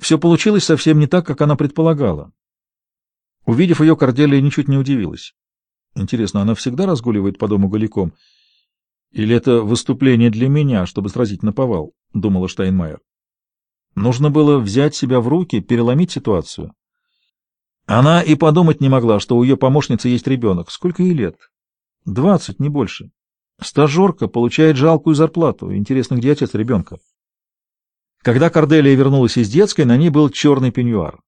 Все получилось совсем не так, как она предполагала. Увидев ее, Корделия ничуть не удивилась. Интересно, она всегда разгуливает по дому голиком? Или это выступление для меня, чтобы сразить на повал? — думала Штайнмайер. Нужно было взять себя в руки, переломить ситуацию. Она и подумать не могла, что у ее помощницы есть ребенок. Сколько ей лет? Двадцать, не больше. Стажерка получает жалкую зарплату. Интересно, где отец ребенка? Когда Корделия вернулась из детской, на ней был черный пеньюар.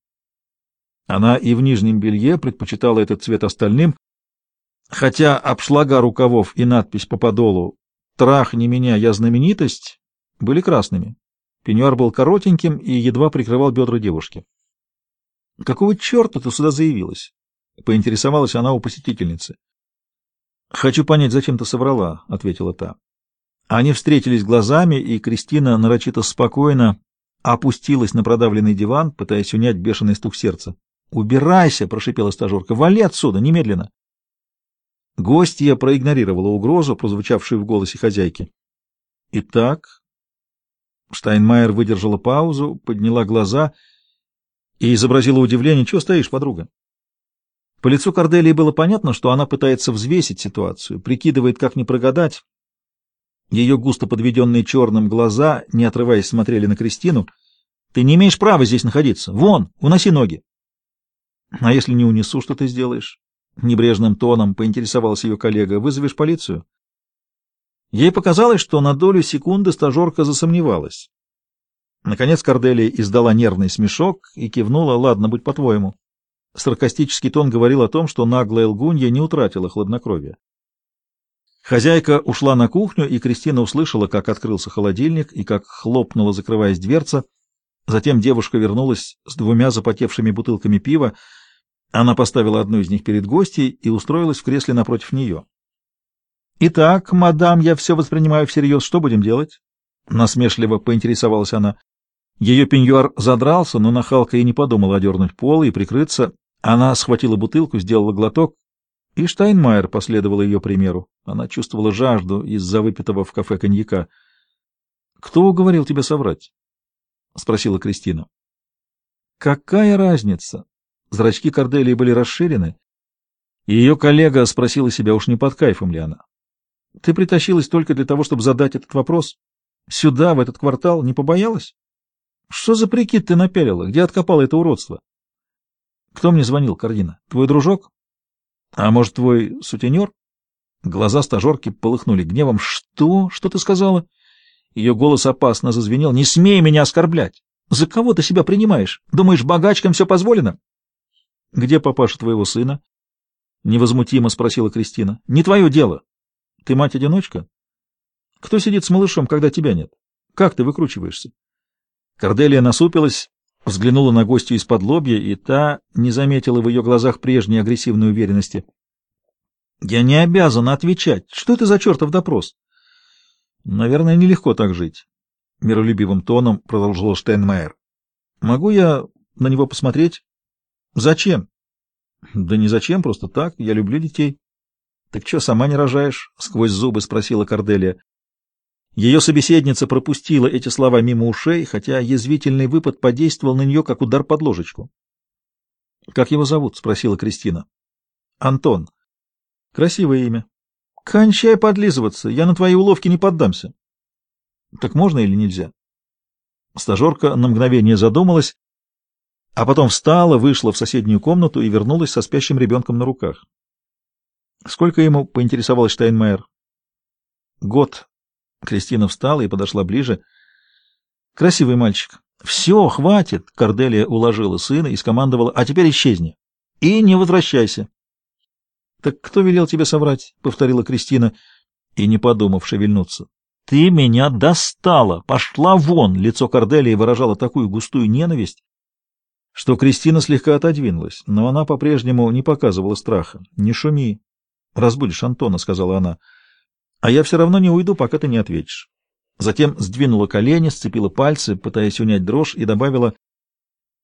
Она и в нижнем белье предпочитала этот цвет остальным, хотя обшлага рукавов и надпись по подолу «Трахни меня, я знаменитость» были красными. Пеньюар был коротеньким и едва прикрывал бедра девушки. — Какого черта ты сюда заявилась? — поинтересовалась она у посетительницы. — Хочу понять, зачем ты соврала, — ответила та. Они встретились глазами, и Кристина нарочито спокойно опустилась на продавленный диван, пытаясь унять бешеный стук сердца. «Убирайся!» — прошипела стажерка. «Вали отсюда! Немедленно!» Гостья проигнорировала угрозу, прозвучавшую в голосе хозяйки. «Итак...» Штайнмайер выдержала паузу, подняла глаза и изобразила удивление. «Чего стоишь, подруга?» По лицу Корделии было понятно, что она пытается взвесить ситуацию, прикидывает, как не прогадать. Ее густо подведенные черным глаза, не отрываясь, смотрели на Кристину. «Ты не имеешь права здесь находиться! Вон, уноси ноги!» «А если не унесу, что ты сделаешь?» Небрежным тоном поинтересовался ее коллега. «Вызовешь полицию?» Ей показалось, что на долю секунды стажерка засомневалась. Наконец Корделия издала нервный смешок и кивнула «Ладно, будь по-твоему». Саркастический тон говорил о том, что наглая лгунья не утратила хладнокровия. Хозяйка ушла на кухню, и Кристина услышала, как открылся холодильник и как хлопнула, закрываясь дверца. Затем девушка вернулась с двумя запотевшими бутылками пива, она поставила одну из них перед гостьей и устроилась в кресле напротив нее. «Итак, мадам, я все воспринимаю всерьез. Что будем делать?» Насмешливо поинтересовалась она. Ее пеньюар задрался, но нахалка и не подумала одернуть пол и прикрыться. Она схватила бутылку, сделала глоток, и Штайнмайер последовала ее примеру. Она чувствовала жажду из-за выпитого в кафе коньяка. «Кто уговорил тебя соврать?» — спросила Кристина. «Какая разница?» Зрачки Корделии были расширены, ее коллега спросила себя, уж не под кайфом ли она. «Ты притащилась только для того, чтобы задать этот вопрос? Сюда, в этот квартал, не побоялась? Что за прикид ты напялила? Где откопала это уродство?» «Кто мне звонил, Кардина? Твой дружок? А может, твой сутенер?» Глаза стажерки полыхнули гневом. «Что? Что ты сказала?» Ее голос опасно зазвенел. «Не смей меня оскорблять! За кого ты себя принимаешь? Думаешь, богачкам все позволено?» — Где папаша твоего сына? — невозмутимо спросила Кристина. — Не твое дело. Ты мать-одиночка? Кто сидит с малышом, когда тебя нет? Как ты выкручиваешься? Корделия насупилась, взглянула на гостью из-под лобья, и та не заметила в ее глазах прежней агрессивной уверенности. — Я не обязана отвечать. Что это за чертов допрос? — Наверное, нелегко так жить, — миролюбивым тоном продолжил Штейнмайер. — Могу я на него посмотреть? Зачем? Да не зачем, просто так. Я люблю детей. Так что, сама не рожаешь? Сквозь зубы спросила Корделия. Ее собеседница пропустила эти слова мимо ушей, хотя язвительный выпад подействовал на нее, как удар под ложечку. — Как его зовут? — спросила Кристина. — Антон. — Красивое имя. — Кончай подлизываться, я на твои уловки не поддамся. — Так можно или нельзя? Стажерка на мгновение задумалась, а потом встала, вышла в соседнюю комнату и вернулась со спящим ребенком на руках. Сколько ему, поинтересовалась Штайнмайер? Год. Кристина встала и подошла ближе. Красивый мальчик. Все, хватит. Корделия уложила сына и скомандовала, а теперь исчезни. И не возвращайся. Так кто велел тебе соврать? Повторила Кристина и, не подумав, шевельнуться. Ты меня достала! Пошла вон! Лицо Корделии выражало такую густую ненависть, что Кристина слегка отодвинулась, но она по-прежнему не показывала страха. «Не шуми. Разбудишь Антона», — сказала она. «А я все равно не уйду, пока ты не ответишь». Затем сдвинула колени, сцепила пальцы, пытаясь унять дрожь, и добавила,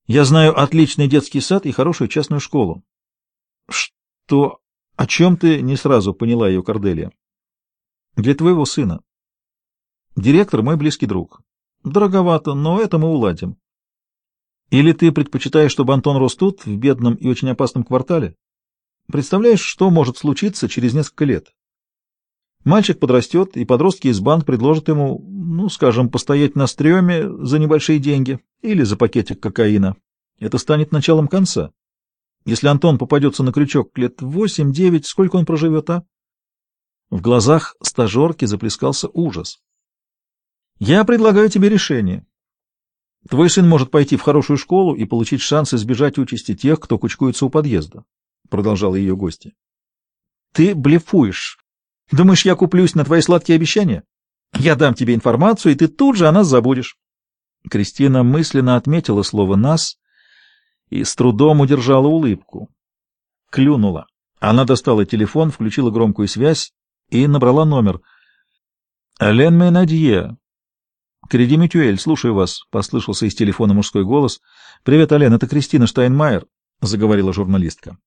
«Я знаю отличный детский сад и хорошую частную школу». «Что? О чем ты?» — не сразу поняла ее Корделия. «Для твоего сына. Директор — мой близкий друг. Дороговато, но это мы уладим». Или ты предпочитаешь, чтобы Антон рос тут, в бедном и очень опасном квартале? Представляешь, что может случиться через несколько лет? Мальчик подрастет, и подростки из банд предложат ему, ну, скажем, постоять на стреме за небольшие деньги или за пакетик кокаина. Это станет началом конца. Если Антон попадется на крючок лет восемь-девять, сколько он проживет, а? В глазах стажерки заплескался ужас. Я предлагаю тебе решение. Твой сын может пойти в хорошую школу и получить шанс избежать участи тех, кто кучкуется у подъезда, — продолжала ее гостья. Ты блефуешь. Думаешь, я куплюсь на твои сладкие обещания? Я дам тебе информацию, и ты тут же о нас забудешь. Кристина мысленно отметила слово «нас» и с трудом удержала улыбку. Клюнула. Она достала телефон, включила громкую связь и набрала номер. «Ален Менадье». «Креди Мютюэль, слушаю вас», — послышался из телефона мужской голос. «Привет, Ален, это Кристина Штайнмайер», — заговорила журналистка.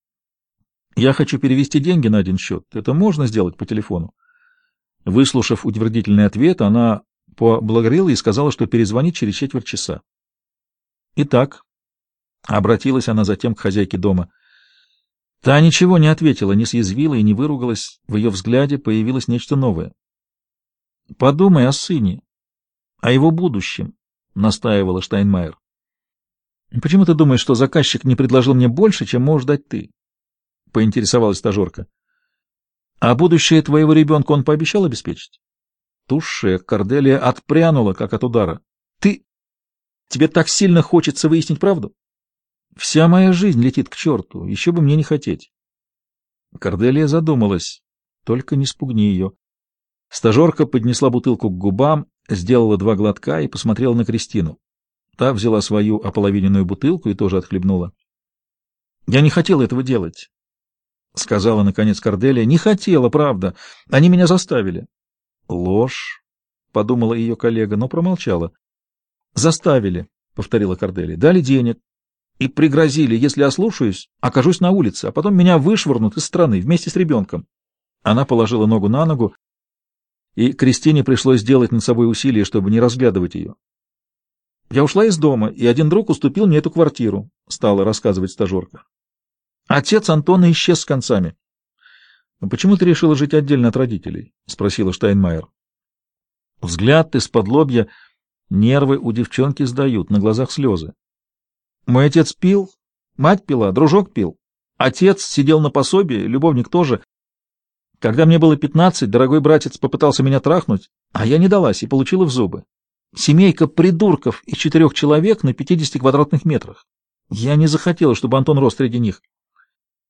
«Я хочу перевести деньги на один счет. Это можно сделать по телефону?» Выслушав утвердительный ответ, она поблагодарила и сказала, что перезвонит через четверть часа. «Итак», — обратилась она затем к хозяйке дома, — Та ничего не ответила, не съязвила и не выругалась. В ее взгляде появилось нечто новое. — Подумай о сыне, о его будущем, — настаивала Штайнмайер. — Почему ты думаешь, что заказчик не предложил мне больше, чем можешь дать ты? — поинтересовалась стажерка. — А будущее твоего ребенка он пообещал обеспечить? Туше Корделия отпрянула, как от удара. — Ты... Тебе так сильно хочется выяснить правду? Вся моя жизнь летит к черту, еще бы мне не хотеть. Корделия задумалась. Только не спугни ее. Стажерка поднесла бутылку к губам, сделала два глотка и посмотрела на Кристину. Та взяла свою ополовиненную бутылку и тоже отхлебнула. — Я не хотела этого делать, — сказала, наконец, Корделия. — Не хотела, правда. Они меня заставили. — Ложь, — подумала ее коллега, но промолчала. — Заставили, — повторила Корделия. — Дали денег, и пригрозили, если ослушаюсь, окажусь на улице, а потом меня вышвырнут из страны вместе с ребенком. Она положила ногу на ногу, и Кристине пришлось сделать над собой усилие, чтобы не разглядывать ее. Я ушла из дома, и один друг уступил мне эту квартиру, стала рассказывать стажерка. Отец Антона исчез с концами. «А — Почему ты решила жить отдельно от родителей? — спросила Штайнмайер. Взгляд из-под лобья, нервы у девчонки сдают, на глазах слезы. Мой отец пил, мать пила, дружок пил. Отец сидел на пособии, любовник тоже. Когда мне было пятнадцать, дорогой братец попытался меня трахнуть, а я не далась и получила в зубы. Семейка придурков из четырех человек на пятидесяти квадратных метрах. Я не захотела, чтобы Антон рос среди них.